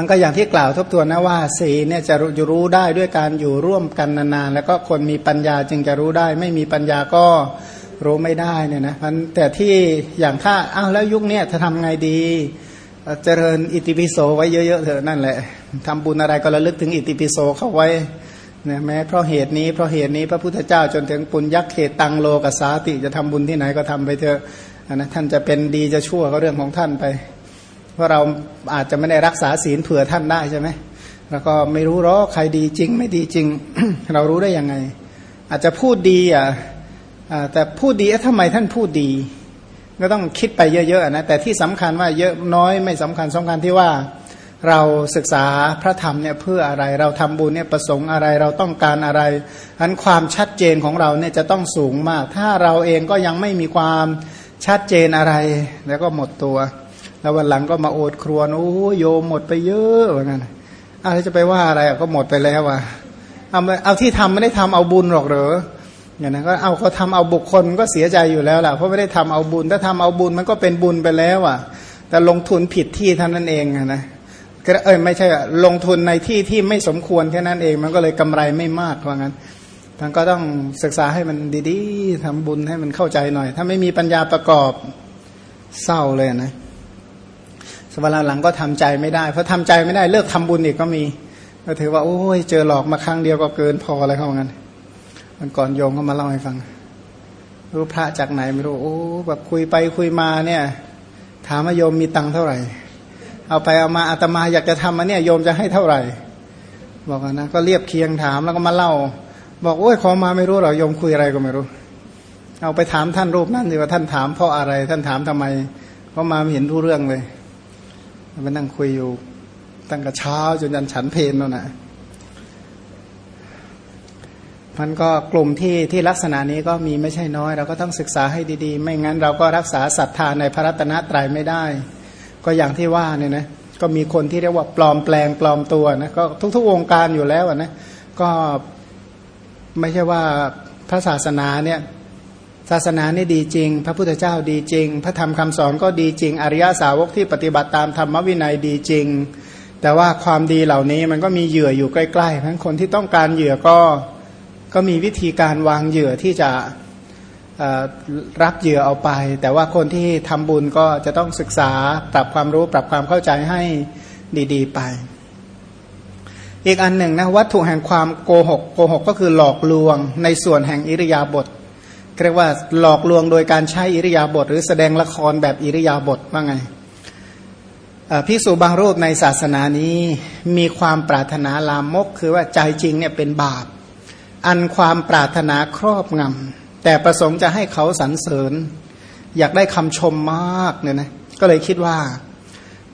มันก็อย่างที่กล่าวทบทวนนะว่าสีเนี่ยจะรู้รู้ได้ด้วยการอยู่ร่วมกันนานๆแล้วก็คนมีปัญญาจึงจะรู้ได้ ไม่มีปัญญาก็รู้ไม่ได้เนี่ยนะมันแต่ที่อย่างถ้าอ้าวแล้วยุคนี้จะทำไงดี เจริญอิติปิโสไว้เยอะๆเถอะนั่นแหละทำบุญอะไรก็ระลึกถึงอิติปิโสเข้าไว้เนี่ยแม้เพราะเหตุนี้เพราะเหตุนี้พระพุทธเจ้าจนถึงปุญญเขตตังโลกสาติจะทำบุญที่ไหนก็ทำไปเถอะนะท่านจะเป็นดีจะชั่วก็เรื่องของท่านไป เพราะเราอาจจะไม่ได้รักษาศีลเผื่อท่านได้ใช่ไหมแล้วก็ไม่รู้หรอกใครดีจริง ไม่ดีจริง เรารู้ได้ยังไง อาจจะพูดดีอะแต่พูดดีทำไมท่านพูดดี ก็ต้องคิดไปเยอะๆนะแต่ที่สำคัญว่าเยอะน้อยไม่สำคัญสำคัญที่ว่าเราศึกษาพระธรรมเนี่ยเพื่ออะไรเราทำบุญเนี่ยประสงค์อะไรเราต้องการอะไรอันความชัดเจนของเราเนี่ยจะต้องสูงมาก ถ้าเราเองก็ยังไม่มีความชัดเจนอะไร แล้วก็หมดตัว แล้ววันหลังก็มาโอดครวญโอ้โยมหมดไปเยอะเหมือนกันอะไรจะไปว่าอะไรก็หมดไปแล้วว่ะเอาเอาที่ทำไม่ได้ทำเอาบุญหรอกเหรออย่างนั้นก็เอาเขาทาเอาบุคคลก็เสียใจอยู่แล้วล่ะเพราะไม่ได้ทำเอาบุญ ถ้าทำเอาบุญมันก็เป็นบุญไปแล้วอะ แต่ลงทุนผิดที่เท่านั้นเองนะเอ้ยไม่ใช่ลงทุนในที่ที่ไม่สมควรแค่นั้นเอง มันก็เลยกำไรไม่มากว่างั้นท่านก็ต้องศึกษาให้มันดีๆทำบุญให้มันเข้าใจหน่อย ถ้าไม่มีปัญญาประกอบเศร้าเลยนะ สวรรค์หลังก็ทำใจไม่ได้ เพราะทำใจไม่ได้เลิกทำบุญอีกก็มีก็ถือว่าโอ้ยเจอหลอกมาครั้งเดียวก็เกินพออะไรเขางั้นมันก่อนโยมก็มาเล่าให้ฟัง รู้พระจากไหนไม่รู้โอ้แบบคุยไปคุยมาเนี่ย ถามว่าโยมมีตังค์เท่าไหร่ เอาไปเอามาอาตมาอยากจะทำมาเนี่ยโยมจะให้เท่าไหร่ บอกนะก็เรียบเคียงถามแล้วก็มาเล่า บอกโอ้ยขอมาไม่รู้หรอโยมคุยอะไรก็ไม่รู้ เอาไปถามท่านรูปนั่นดีว่าท่านถามเพราะอะไร ท่านถามทำไมเพราะมาไม่เห็นรู้เรื่องเลย มานั่งคุยอยู่ตั้งแต่เช้าจนยันฉันเพลนแล้วนะมันก็กลุ่มที่ที่ลักษณะนี้ก็มีไม่ใช่น้อย เราก็ต้องศึกษาให้ดีๆ ไม่งั้นเราก็รักษาศรัทธาในพระรัตนตรัยไม่ได้ ก็อย่างที่ว่าเนี่ยนะก็มีคนที่เรียกว่าปลอมแปลงปลอมตัวนะก็ทุกๆวงการอยู่แล้วนะก็ไม่ใช่ว่าพระศาสนาเนี่ย ศาสนานี่ดีจริง พระพุทธเจ้าดีจริง พระธรรมคำสอนก็ดีจริง อริยสาวกที่ปฏิบัติตามธรรมวินัยดีจริง แต่ว่าความดีเหล่านี้มันก็มีเหยื่ออยู่ใกล้ๆทั้งคนที่ต้องการเหยื่อก็ก็มีวิธีการวางเหยื่อที่จะรับเหยื่อเอาไป แต่ว่าคนที่ทำบุญก็จะต้องศึกษาปรับความรู้ปรับความเข้าใจให้ดีๆไป อีกอันหนึ่งนะวัตถุแห่งความโกหกโกหกก็คือหลอกลวงในส่วนแห่งอิริยาบถ เรียกว่าหลอกลวงโดยการใช้อิริยาบถหรือแสดงละครแบบอิริยาบถว่าไงพิสูบางรูปในศาสนานี้มีความปรารถนาลามก คือว่าใจจริงเนี่ยเป็นบาป อันความปรารถนาครอบงำแต่ประสงค์จะให้เขาสรรเสริญ อยากได้คำชมมากเนี่ยนะก็เลยคิดว่า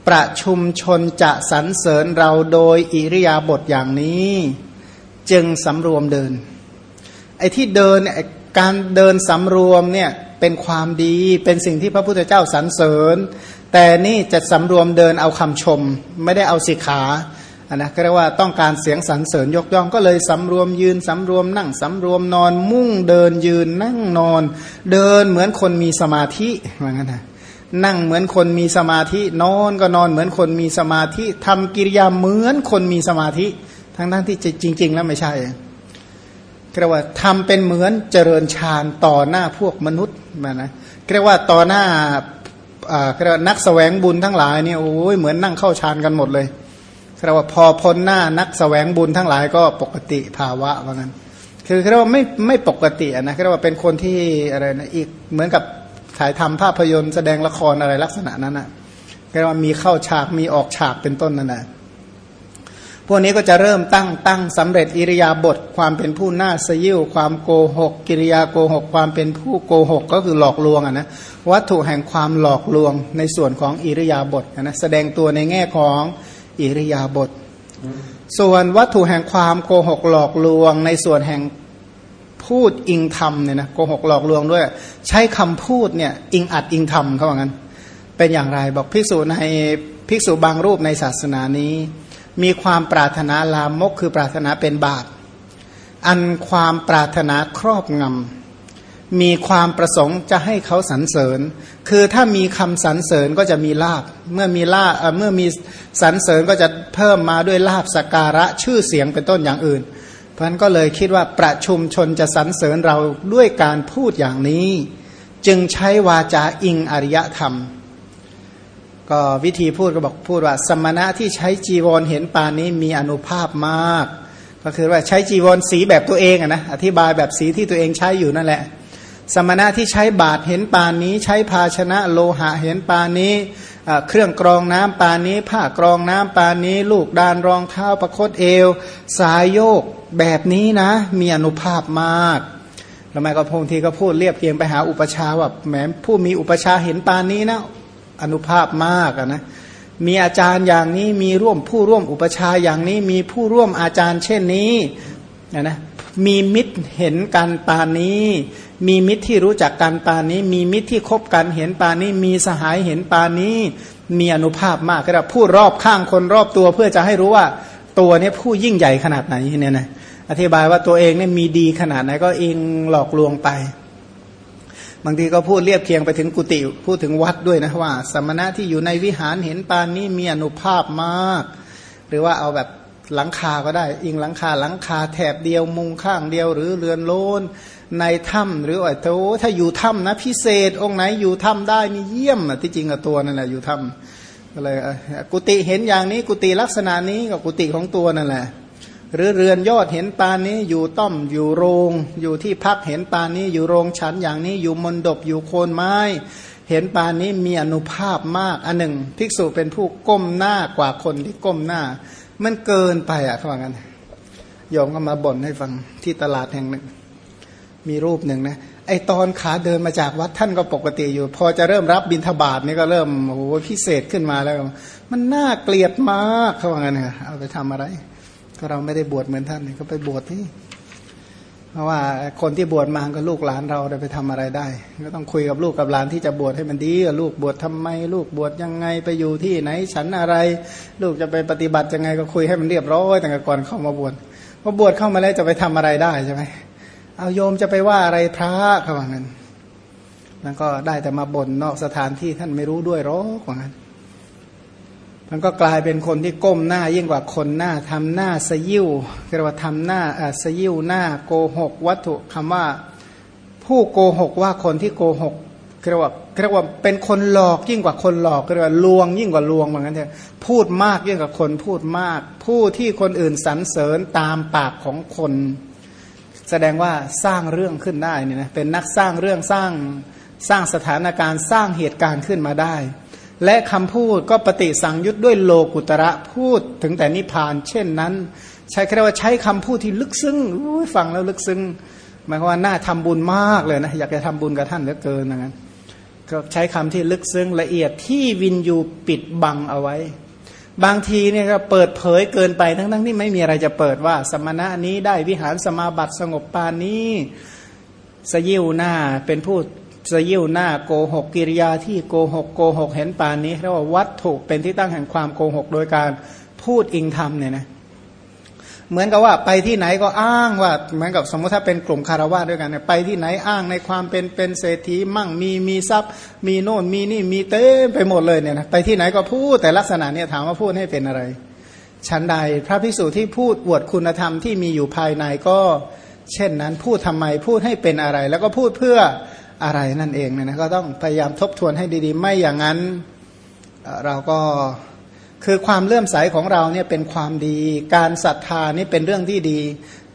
ประชุมชนจะสรรเสริญเราโดยอิริยาบถอย่างนี้ จึงสำรวมเดิน ไอ้ที่เดินเนี่ย การเดินสำรวมเนี่ยเป็นความดีเป็นสิ่งที่พระพุทธเจ้าสรรเสริญ แต่นี่จะสำรวมเดินเอาคำชม ไม่ได้เอาสิขาอันนะก็เรียกว่าต้องการเสียงสรรเสริญยกย่องก็เลยสำรวมยืนสำรวมนั่งสำรวมนอน มุ่งเดินยืนนั่งนอน เดินเหมือนคนมีสมาธิว่างั้นนะนั่งเหมือนคนมีสมาธินอนก็นอนเหมือนคนมีสมาธิทำกิริยาเหมือนคนมีสมาธิ ทั้งทั้งที่จริง ๆ แล้วไม่ใช่ เรียกว่าทำเป็นเหมือนเจริญฌานต่อหน้าพวกมนุษย์มานะเรียกว่าต่อหน้าเรียกว่านักสแสวงบุญทั้งหลายเนี่ยโอ้ยเหมือนนั่งเข้าฌานกันหมดเลยเรียกว่าพอพ้นหน้านักสแสวงบุญทั้งหลายก็ปกติภาวะว่างั้น คือเรียกว่าไม่ไม่ปกตินะเรียกว่าเป็นคนที่อะไรนะอีกเหมือนกับถ่ายทำภาพยนตร์แสดงละครอะไรลักษณะนั้นนะเรียกว่ามีเข้าฉากมีออกฉากเป็นต้นนั่นแหละ พวกนี้ก็จะเริ่มตั้งตั้งสำเร็จอิริยาบถความเป็นผู้น้าสยิวความโกหก กิริยาโกหก ความเป็นผู้โกหก ก็คือหลอกลวงอะนะวัตถุแห่งความหลอกลวงในส่วนของอิริยาบถนะแสดงตัวในแง่ของอิริยาบถส่วนวัตถุแห่งความโกหกหลอกลวง ในส่วนแห่งพูดอิงธรรมเนี่ยนะโกหกหลอกลวงด้วย ใช้คำพูดเนี่ยอิงอัดอิงธรรมเขาว่างั้น เป็นอย่างไรบอกภิกษุในภิกษุบางรูปในศาสนานี้ มีความปรารถนาลามกคือปรารถนาเป็นบาป อันความปรารถนาครอบงำ มีความประสงค์จะให้เขาสรรเสริญ คือถ้ามีคำสรรเสริญก็จะมีลาบ เมื่อมีลาบเมื่อมีสรรเสริญก็จะเพิ่มมาด้วยลาบสการะชื่อเสียงเป็นต้นอย่างอื่น เพราะนั้นก็เลยคิดว่าประชุมชนจะสรรเสริญเราด้วยการพูดอย่างนี้ จึงใช้วาจาอิงอริยธรรม ก็วิธีพูดก็บอกพูดว่า สมณะที่ใช้จีวรเห็นปานนี้มีอนุภาพมาก ก็คือว่าใช้จีวรสีแบบตัวเองอะนะอธิบายแบบสีที่ตัวเองใช้อยู่นั่นแหละ สมณะที่ใช้บาทเห็นปานนี้ ใช้ภาชนะโลหะเห็นปานนี้เครื่องกรองน้ำปานนี้ ผ้ากรองน้ำปานนี้ ลูกดานรองเท้าประคตเอว สายโยกแบบนี้นะ มีอนุภาพมากแล้วแม่ก็พงทีก็พูดเรียบเคียงไปหาอุปชาว่าแหมผู้มีอุปชาเห็นปานนี้นะ อนุภาพมากนะมีอาจารย์อย่างนี้มีร่วมผู้ร่วมอุปชาอย่างนี้ มีผู้ร่วมอาจารย์เช่นนี้นะนะมีมิตรเห็นกันปานนี้ มีมิตรที่รู้จักกันปานนี้ มีมิตรที่คบกันเห็นปานนี้ มีสหายเห็นปานนี้ มีอนุภาพมากก็ได้พูดรอบข้างคนรอบตัวเพื่อจะให้รู้ว่าตัวนี้ผู้ยิ่งใหญ่ขนาดไหนเนี่ยนะอธิบายว่าตัวเองเนี่ยมีดีขนาดไหนก็เองหลอกลวงไป บางทีก็พูดเรียบเคียงไปถึงกุฏิพูดถึงวัดด้วยนะว่า สมณะที่อยู่ในวิหารเห็นปานนี้มีอนุภาพมาก หรือว่าเอาแบบหลังคาก็ได้ อิงหลังคาหลังคาแถบเดียวมุงข้างเดียวหรือเรือนโลนในถ้ำหรือว่าโถถ้าอยู่ถ้ำนะพิเศษองค์ไหนอยู่ถ้ำได้มีเยี่ยมที่จริงกับตัวนั่นแหละอยู่ถ้ำก็เลยกุฏิเห็นอย่างนี้กุฏิลักษณะนี้กับกุฏิของตัวนั่นแหละ หรือเรือนยอดเห็นปานนี้อยู่ต้อมอยู่โรง อยู่ที่พักเห็นปานนี้อยู่โรงฉันอย่างนี้อยู่มนดบอยู่โคนไม้ เห็นปานนี้มีอนุภาพมากอันหนึ่ง ภิกษุเป็นผู้ก้มหน้ากว่าคนที่ก้มหน้า มันเกินไปอะเขาบอกกันโยมก็มาบ่นให้ฟังที่ตลาดแห่งหนึ่ง มีรูปหนึ่งนะไอตอนขาเดินมาจากวัดท่านก็ปกติอยู่ พอจะเริ่มรับบิณฑบาตนี่ก็เริ่มโอ้โหพิเศษขึ้นมาแล้ว มันน่าเกลียดมากเขาบอกกันเอาไปทำอะไร ก็เราไม่ได้บวชเหมือนท่านก็ไปบวชที่เพราะว่าคนที่บวชมาก็ลูกหลานเราจะไปทำอะไรได้ ก็ต้องคุยกับลูกกับหลานที่จะบวชให้มันดีลูกบวชทำไม ลูกบวชยังไงไปอยู่ที่ไหนฉันอะไร ลูกจะไปปฏิบัติยังไงก็คุยให้มันเรียบร้อยแต่ก่อนเข้ามาบวชพอบวชเข้ามาแล้วจะไปทำอะไรได้ใช่ไหมเอาโยมจะไปว่าอะไรพระเขาว่างั้นแล้วก็ได้แต่มาบ่นนอกสถานที่ท่านไม่รู้ด้วยหรอกว่างั้น มันก็กลายเป็นคนที่ก้มหน้ายิ่งกว่าคนหน้าทำหน้าสยิวเรียกว่าทำหน้าสยิวหน้าโกหก วัตถุคำว่า ผู้โกหกว่าคนที่โกหกเรียกว่าเรียกว่าเป็นคนหลอกยิ่งกว่าคนหลอกเรียกว่าลวงยิ่งกว่าลวงเหมือนกันเถอะพูดมากยิ่งกว่าคนพูดมาก ผู้ที่คนอื่นสรรเสริญตามปากของคน แสดงว่าสร้างเรื่องขึ้นได้เนี่ยนะเป็นนักสร้างเรื่องสร้างสร้างสถานการณ์สร้างเหตุการณ์ขึ้นมาได้ และคำพูดก็ปฏิสังยุตด้วยโลกุตระพูดถึงแต่นิพพาน เช่นนั้น ใช้คำว่าใช้คำพูดที่ลึกซึ้งฟังแล้วลึกซึ้งหมายความว่าน่าทำบุญมากเลยนะอยากจะทำบุญกับท่านเหลือเกินอย่างนั้นก็ใช้คำที่ลึกซึ้งละเอียดที่วินยูปิดบังเอาไว้ บางทีเนี่ยก็เปิดเผยเกินไปทั้งทั้งที่ไม่มีอะไรจะเปิดว่า สมณะนี้ได้วิหารสมาบัติสงบปานนี้สยิวหน้าเป็นผู้ สยิวหน้าโกหกกิริยาที่โกหกโกหกเห็นป่านนี้เรียกว่าวัตถุเป็นที่ตั้งแห่งความโกหกโดยการพูดอิงธรรมเนี่ยนะเหมือนกับว่าไปที่ไหนก็อ้างว่าเหมือนกับสมมติถ้าเป็นกลุ่มคารวะด้วยกันเนี่ยไปที่ไหนอ้างในความเป็นเป็นเศรษฐีมั่งมีมีทรัพย์ มีโน่นมีนี่มีเต้ไปหมดเลยเนี่ยนะไปที่ไหนก็พูดแต่ลักษณะเนี่ยถามว่าพูดให้เป็นอะไรชั้นใดพระภิกษุที่พูดอวดคุณธรรมที่มีอยู่ภายในก็ เช่นนั้นพูดทำไมพูดให้เป็นอะไร แล้วก็พูดเพื่อ อะไรนั่นเองเนี่ยนะก็ต้องพยายามทบทวนให้ดีๆ ไม่อย่างนั้นเราก็คือความเลื่อมใสของเราเนี่ยเป็นความดี การศรัทธานี่เป็นเรื่องที่ดี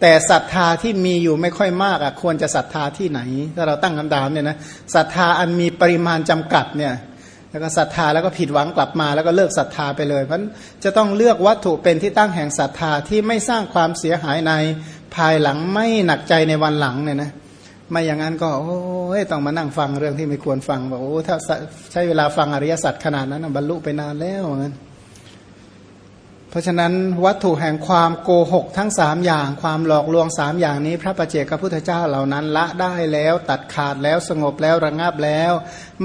แต่ศรัทธาที่มีอยู่ไม่ค่อยมากอะควรจะศรัทธาที่ไหน ถ้าเราตั้งคำถามเนี่ยนะศรัทธาอันมีปริมาณจำกัดเนี่ยแล้วก็ศรัทธาแล้วก็ผิดหวังกลับมาแล้วก็เลิกศรัทธาไปเลย เพราะจะต้องเลือกวัตถุเป็นที่ตั้งแห่งศรัทธาที่ไม่สร้างความเสียหายในภายหลังไม่หนักใจในวันหลังเนี่ยนะ ไม่อย่างนั้นก็โอ้ยต้องมานั่งฟังเรื่องที่ไม่ควรฟังบอกโอ้ถ้าใช้เวลาฟังอริยสัจขนาดนั้นบรรลุไปนานแล้วงั้นเพราะฉะนั้นวัตถุแห่งความโกหกทั้งสามอย่าง ความหลอกลวงสามอย่างนี้ พระประเจกพุทธเจ้าเหล่านั้น ละได้แล้วตัดขาดแล้วสงบแล้วระงับแล้ว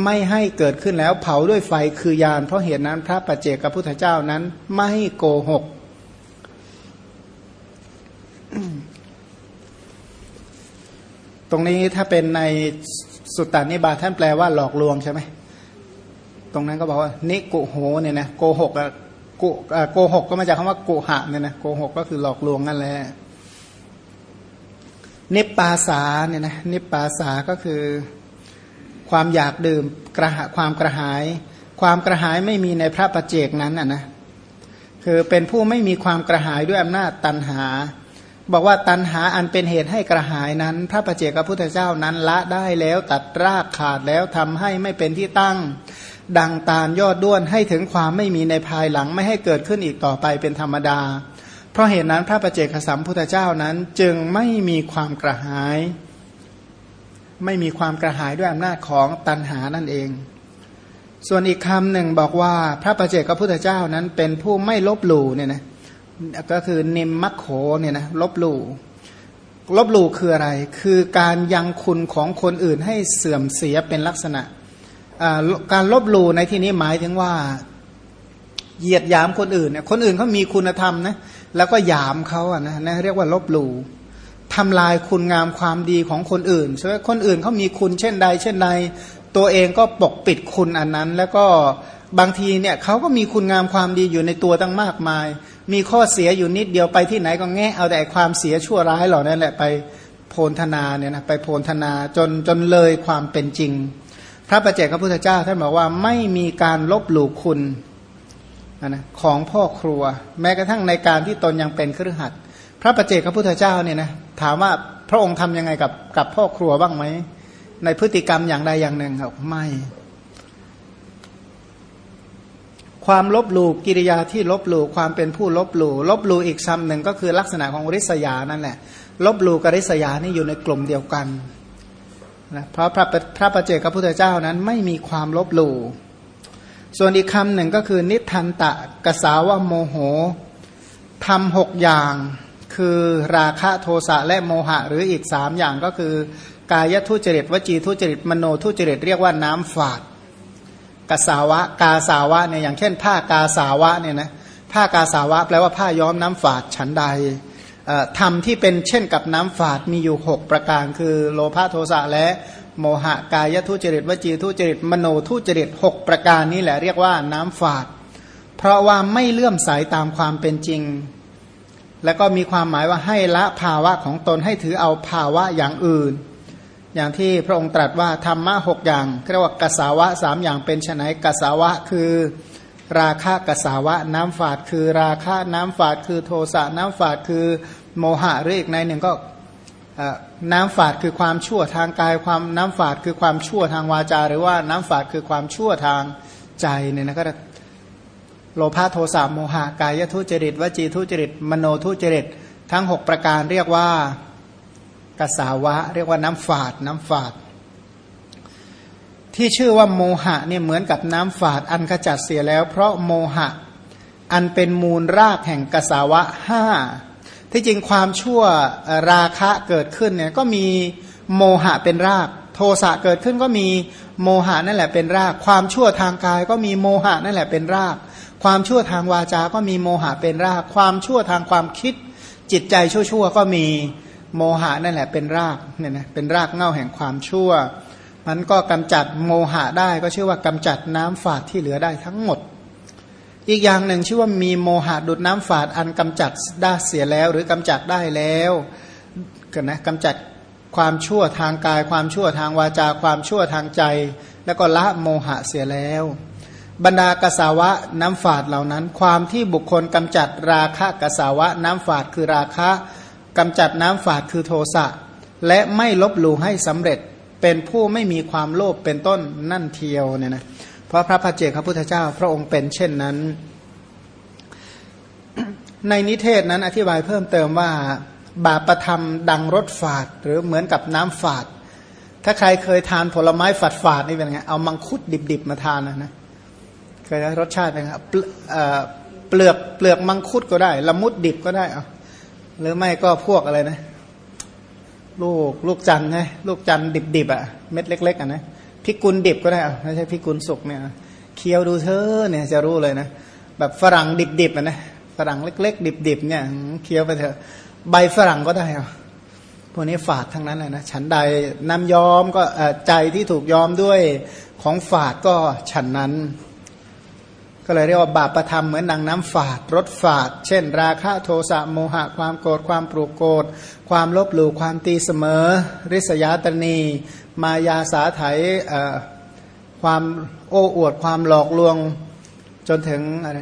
ไม่ให้เกิดขึ้นแล้วเผาด้วยไฟคือยานเพราะเหตุนั้นพระประเจกพุทธเจ้านั้นไม่โกหก ตรงนี้ถ้าเป็นในสุตตานิบาตท่านแปลว่าหลอกลวงใช่ไหมตรงนั้นก็บอกว่า นิกุโหเนี่ยนะโกหกอะกุโกหกก็มาจากคำว่ากุหะเนี่ยนะโกหกก็คือหลอกลวงนั่นแหละนิปปาสาเนี่ยนะนิปปาสาก็คือความอยากดื่มกระหความกระหาย ความกระหายไม่มีในพระประเจกนั้นอะนะคือเป็นผู้ไม่มีความกระหายด้วยอำนาจตันหา บอกว่าตันหาอันเป็นเหตุให้กระหายนั้น พระปเจกพุทธเจ้านั้นละได้แล้วตัดรากขาดแล้วทำให้ไม่เป็นที่ตั้ง ดังตาลยอดด้วนให้ถึงความไม่มีในภายหลังไม่ให้เกิดขึ้นอีกต่อไปเป็นธรรมดา เพราะเหตุนั้นพระปเจกสัมพุทธเจ้านั้นจึงไม่มีความกระหาย ไม่มีความกระหายด้วยอำนาจของตันหานั่นเอง ส่วนอีกคำหนึ่งบอกว่าพระปเจกพุทธเจ้านั้นเป็นผู้ไม่ลบหลู่เนี่ยนะ ก็คือเนมมัคโขเนี่ยนะลบหลู่ลบหลู่คืออะไร คือการยังคุณของคนอื่นให้เสื่อมเสียเป็นลักษณะ การลบหลู่ในที่นี้หมายถึงว่าเหยียดยามคนอื่นเนี่ยคนอื่นเขามีคุณธรรมนะแล้วก็ยามเขาอะนะนะเรียกว่าลบหลู่ทำลายคุณงามความดีของคนอื่นใช่ไหมคนอื่นเขามีคุณเช่นใด เช่นใด ตัวเองก็ปกปิดคุณอันนั้น แล้วก็ บางทีเนี่ยเขาก็มีคุณงามความดีอยู่ในตัวตั้งมากมาย มีข้อเสียอยู่นิดเดียวไปที่ไหนก็แง่เอาแต่ความเสียชั่วร้ายเหล่านั้นแหละไปโพลธนาเนี่ยนะไปโพลธนาจนจนเลยความเป็นจริง พระประเจกพระพุทธเจ้าท่านบอกว่าไม่มีการลบหลู่คุณนะของพ่อครัว แม้กระทั่งในการที่ตนยังเป็นเครือขัดพระประเจกพระพุทธเจ้าเนี่ยนะถามว่าพระองค์ทํำยังไงกับกับพ่อครัวบ้างไหมในพฤติกรรมอย่างใดอย่างหนึ่งครับไม่ ความลบหลู่กิริยาที่ลบหลู่ความเป็นผู้ลบหลู่ลบหลู่อีกคำหนึ่งก็คือลักษณะของริษยานั่นแหละลบหลู่กับริษยานี่อยู่ในกลุ่มเดียวกันนะเพราะพระพระประเจกับพุทธเจ้านั้นไม่มีความลบหลู่ส่วนอีกคำหนึ่งก็คือ นิทันตะกสาวะโมโหทำหกอย่าง คือราคะโทสะและโมหะ หรืออีกสามอย่างก็คือ กายทุจริตวจีทุจริตมโนทุจริตเรียกว่าน้ำฝาด กาสาวะ กาสาวะเนี่ยอย่างเช่น ผ้ากาสาวะเนี่ยนะผ้ากาสาวะแปลว่าผ้าย้อมน้ำฝาดฉันใดธรรมที่เป็นเช่นกับน้ำฝาดมีอยู่ 6 ประการ คือโลภะโทสะและโมหะกายทุจริตวจีทุจริตมโนทุจริต6ประการนี้แหละเรียกว่าน้ำฝาด เพราะว่าไม่เลื่อมใสาตามความเป็นจริง แล้วก็มีความหมายว่าให้ละภาวะของตนให้ถือเอาภาวะอย่างอื่น อย่างที่พระองค์ตรัสว่าธรรมะหกอย่างเรียกว่ากสาวะสามอย่างเป็นไนกสาวะคือราคะกสาวะน้ำฝาดคือราคะน้ำฝาดคือโทสะน้ำฝาดคือโมหะหรืออีกในหนึ่งก็น้ำฝาดคือความชั่วทางกายความน้ำฝาดคือความชั่วทางวาจา หรือว่าน้ำฝาดคือความชั่วทางใจเนี่ยนะก็โลภะโทสะโมหะกายทุจริตวจีทุจริต มโนทุจริต ทั้ง 6 ประการเรียกว่า กสาวะ เรียกว่าน้ำฝาด น้ำฝาด ที่ชื่อว่าโมหะเนี่ยเหมือนกับน้ำฝาดอันขจัดเสียแล้ว เพราะโมหะ อันเป็นมูลรากแห่งกสาวะห้าที่จริงความชั่วราคะเกิดขึ้นเนี่ยก็มีโมหะเป็นราก โทสะเกิดขึ้นก็มีโมหะนั่นแหละเป็นราก ความชั่วทางกายก็มีโมหะนั่นแหละเป็นราก ความชั่วทางวาจา ก็มีโมหะเป็นราก ความชั่วทางความคิดจิตใจชั่วๆก็มี โมหะนั่นแหละเป็นรากเนี่ยนะเป็นรากเง่าแห่งความชั่ว มันก็กำจัดโมหะได้ก็ชื่อว่ากำจัดน้ำฝาดที่เหลือได้ทั้งหมด อีกอย่างหนึ่งชื่อว่ามีโมหะดุดน้ำฝาดอันกำจัดได้เสียแล้ว หรือกำจัดได้แล้วกันนะกำจัดความชั่วทางกาย ความชั่วทางวาจาความชั่วทางใจ แล้วก็ละโมหะเสียแล้ว บรรดากสาวะน้ำฝาดเหล่านั้น ความที่บุคคลกำจัดราคะกสาวะน้ำฝาดคือราคะ กำจัดน้ำฝาดคือโทสะและไม่ลบหลู่ให้สำเร็จเป็นผู้ไม่มีความโลภเป็นต้นนั่นเทียวเนี่ยนะเพราะพระพัจเจกพระพุทธเจ้าพระองค์เป็นเช่นนั้น ในนิเทศนั้นอธิบายเพิ่มเติมว่า บาปประธรรมดังรสฝาด หรือเหมือนกับน้ำฝาด ถ้าใครเคยทานผลไม้ฝาดฝาดนี่เป็นไงเอามังคุดดิบๆมาทานนะนะเคยรสชาติเป็นไงเปลือกเปลือกมังคุดก็ได้ ละมุดดิบก็ได้เอา หรือไม่ก็พวกอะไรนะ ลูกลูกจันไงลูกจันดิบดิบอะเม็ดเล็ก ๆอะนะพิกุลดิบก็ได้อะไม่ใช่พิกุลสุกเนี่ยเคี้ยวดูเธอเนี่ยจะรู้เลยนะแบบฝรั่งดิบดิบอะนะฝรั่งเล็ก ๆ ดิบดิบเนี่ยเคี้ยวไปเถอะใบฝรั่งก็ได้อะพวกนี้ฝาดทั้งนั้นเลยนะฉันใดน้ำย้อมก็ใจที่ถูกย้อมด้วยของฝาดก็ฉันนั้น ก็เลยเรียกว่าบาปประธรรมเหมือนดังน้ำฝาดรถฝาด เช่น ราคะโทสะโมหะความโกรธความปลุกโกรธความลบหลู่ความตีเสมอ ริษยาตนี มายาสาไถความโอ้อวดความหลอกลวงจนถึงอะไร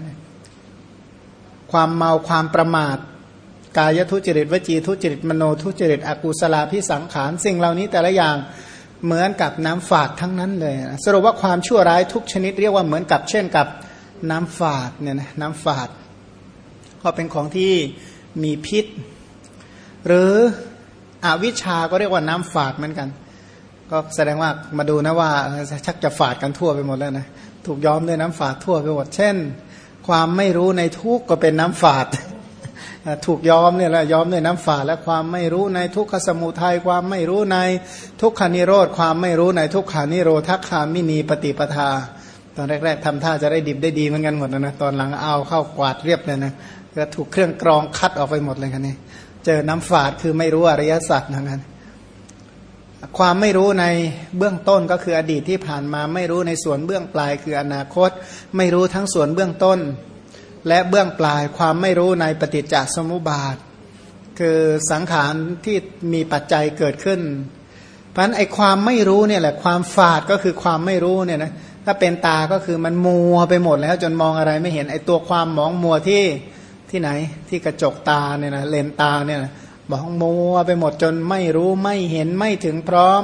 ความเมาความประมาท กายทุจริตวจีทุจริตมโนทุจริตอกุศลาพิสังขารสิ่งเหล่านี้แต่ละอย่างเหมือนกับน้ำฝาดทั้งนั้นเลย สรุปว่าความชั่วร้ายทุกชนิดเรียกว่าเหมือนกับเช่นกับ น้ำฝาดเนี่ยนะน้ำฝาด ก็เป็นของที่มีพิษ หรืออวิชาก็เรียกว่าน้ำฝาดเหมือนกัน ก็แสดงว่ามาดูนะว่าชักจะฝาดกันทั่วไปหมดแล้วนะถูกย้อมด้วยน้ำฝาดทั่วไปหมดเช่น ความไม่รู้ในทุกข์ก็เป็นน้ำฝาดถูกย้อมเนี่ยแหละย้อมด้วยน้ำฝาดและความไม่รู้ในทุกขสมุทัยความไม่รู้ในทุกขานิโรธความไม่รู้ในทุกขานิโรธคามินีปฏิปทา ตอนแรกๆทำท่าจะได้ดิบได้ดีเหมือนกันหมดนะตอนหลังเอาเข้ากวาดเรียบเลยนะก็ถูกเครื่องกรองคัดออกไปหมดเลยคันนี้ เจอน้ำฝาดคือไม่รู้อริยสัจนะกันความไม่รู้ในเบื้องต้นก็คืออดีตที่ผ่านมาไม่รู้ในส่วนเบื้องปลายคืออนาคต ไม่รู้ทั้งส่วนเบื้องต้น และเบื้องปลายความไม่รู้ในปฏิจจสมุปบาท คือสังขารที่มีปัจจัยเกิดขึ้น เพราะฉะนั้นไอ้ความไม่รู้เนี่ยแหละความฝาดก็คือความไม่รู้เนี่ยนะ ถ้าเป็นตาก็คือมันมัวไปหมดแล้วจนมองอะไรไม่เห็นไอ้ตัวความมองมัวที่ที่ไหนที่กระจกตาเนี่ยนะเลนตาเนี่ยนะมองมัวไปหมดจนไม่รู้ไม่เห็นไม่ถึงพร้อม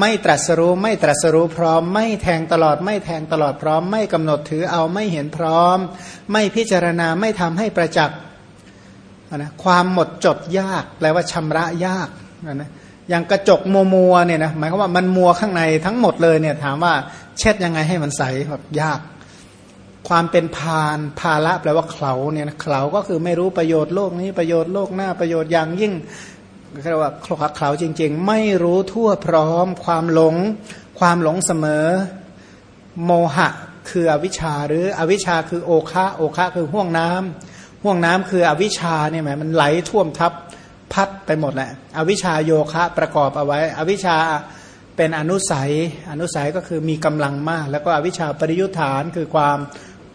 ไม่ตรัสรู้ไม่ตรัสรู้พร้อม ไม่แทงตลอดไม่แทงตลอดพร้อม ไม่กำหนดถือเอาไม่เห็นพร้อม ไม่พิจารณาไม่ทำให้ประจักษ์นะความหมดจดยากแปลว่าชำระยากนะ อย่างกระจกมัวมัวเนี่ยนะหมายความว่ามันมัวข้างในทั้งหมดเลยเนี่ยถามว่าเช็ดยังไงให้มันใสแบบยาก ความเป็นพานภาละแปลว่าเขาเนี่ยนะเขาก็คือไม่รู้ประโยชน์โลกนี้ประโยชน์โลกหน้าประโยชน์อย่างยิ่งเรียกว่าคลกเขาจริง ๆ ไม่รู้ทั่วพร้อม ความหลง ความหลงเสมอ โมหะคืออวิชชา หรืออวิชชาคือโอคะโอคะคือห่วงน้ำห่วงน้ำคืออวิชชาเนี่ยหมายมันไหลท่วมทับ พัดไปหมดแหละ อวิชาโยคะประกอบเอาไว้ อวิชาเป็นอนุสัย อนุสัยก็คือมีกำลังมาก แล้วก็อวิชาปริยุทธานคือความ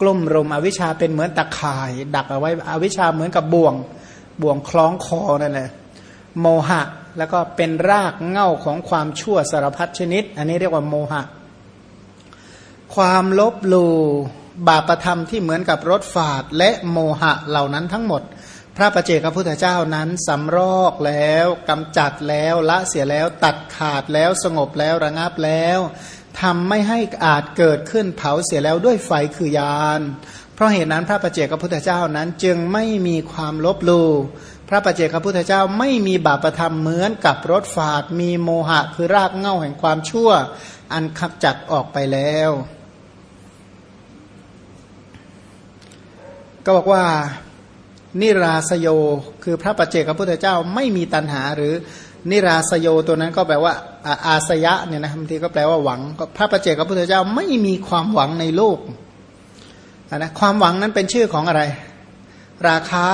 กลุ่มรุมอวิชาเป็นเหมือนตะข่าย ดักเอาไว้ อวิชชาเหมือนกับบ่วง บ่วงคล้องคอนั่นแหละ โมหะ แล้วก็เป็นรากเง่าของความชั่วสารพัดชนิด อันนี้เรียกว่าโมหะ ความลบลูบาปธรรมที่เหมือนกับรถฝาดและโมหะเหล่านั้นทั้งหมด พระประเจกพระพุทธเจ้านั้นสำรอกแล้วกำจัดแล้วละเสียแล้วตัดขาดแล้วสงบแล้วระงับแล้วทำไม่ให้อาจเกิดขึ้นเผาเสียแล้วด้วยไฟคือยาน เพราะเหตุนั้นพระประเจกพระพุทธเจ้านั้นจึงไม่มีความลบลูพระประเจกพระพุทธเจ้าไม่มีบาปธรรมเหมือนกับรถฝาดมีโมหะคือรากเง่าแห่งความชั่ว อันขับจัดออกไปแล้ว ก็บอกว่า นิราสโย คือพระปัจเจกพระพุทธเจ้าไม่มีตัณหาหรือนิราสโยตัวนั้นก็แปลว่าอาสยะเนี่ยนะบางทีก็แปลว่าหวังพระประเจกพระพุทธเจ้าไม่มีความหวังในโลกนะความหวังนั้นเป็นชื่อของอะไร ราคะ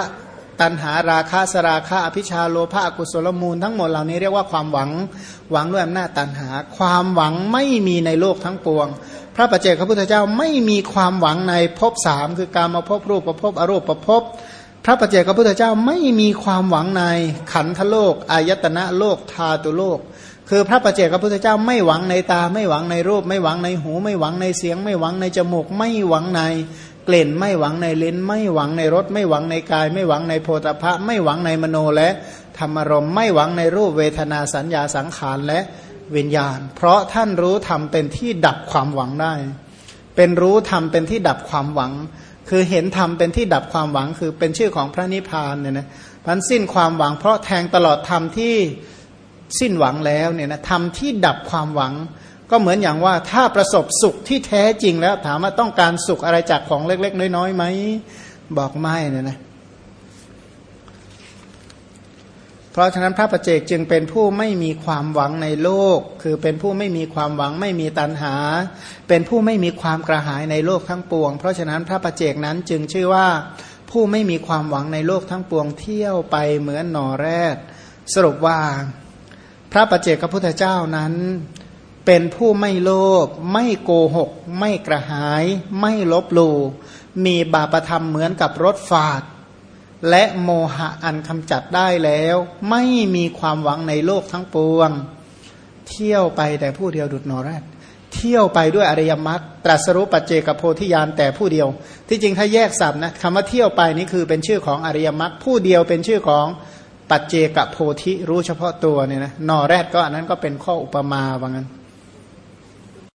ตัณหาราคะสราคะอภิชาโลภะกุศลมูลทั้งหมดเหล่านี้เรียกว่าความหวังหวังด้วยอำนาจตัณหา ความหวังไม่มีในโลกทั้งปวง พระปัจเจกพระพุทธเจ้าไม่มีความหวังในภพสามคือการมาพบรูปประพบอรูปประพบ พระปัจเจกพระพุทธเจ้าไม่มีความหวังในขันธโลกอายตนะโลกธาตุโลก คือพระปัจเจกพระพุทธเจ้าไม่หวังในตา ไม่หวังในรูป ไม่หวังในหู ไม่หวังในเสียง ไม่หวังในจมูก ไม่หวังในกลิ่นไม่หวังในลิ้น ไม่หวังในรสไม่หวังในกาย ไม่หวังในโพธพะไม่หวังในมโนและธรรมรมไม่หวังในรูปเวทนาสัญญาสังขารและวิญญาณ เพราะท่านรู้ธรรมเป็นที่ดับความหวังได้ เป็นรู้ธรรมเป็นที่ดับความหวัง คือเห็นธรรมเป็นที่ดับความหวังคือเป็นชื่อของพระนิพพานเนี่ยนะพันสิ้นความหวังเพราะแทงตลอดธรรมที่สิ้นหวังแล้วเนี่ยนะธรรมที่ดับความหวัง ก็เหมือนอย่างว่าถ้าประสบสุขที่แท้จริงแล้วถามว่าต้องการสุขอะไรจากของเล็ก ๆ น้อยๆไหมบอกไม่เนี่ยนะ เพราะฉะนั้นพระประเจกจึงเป็นผู้ไม่มีความหวังในโลก คือเป็นผู้ไม่มีความหวังไม่มีตัณหา เป็นผู้ไม่มีความกระหายในโลกทั้งปวง เพราะฉะนั้นพระประเจกนั้นจึงชื่อว่าผู้ไม่มีความหวังในโลกทั้งปวงเที่ยวไปเหมือนหน่อแรดสรุปว่า พระประเจกพุทธเจ้านั้น เป็นผู้ไม่โลภไม่โกหก ไม่กระหาย ไม่ลบลูมีบาปธรรมเหมือนกับรถฝาด และโมหะอันคำจัดได้แล้ว ไม่มีความหวังในโลกทั้งปวง เที่ยวไปแต่ผู้เดียวดุดนอแรดเที่ยวไปด้วยอริยมรรคตรัสรู้ปัจเจกโพธิญาณแต่ผู้เดียว ที่จริงถ้าแยกสับนะคำว่าเที่ยวไปนี่คือเป็นชื่อของอริยมรรคผู้เดียวเป็นชื่อของปัจเจกโพธิรู้เฉพาะตัวเนี่ยนะนอแรดก็อันนั้นก็เป็นข้ออุปมาว่างั้น